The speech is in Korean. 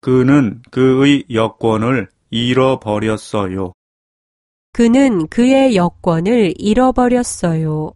그는 그의 여권을 잃어버렸어요. 그는 그의 여권을 잃어버렸어요.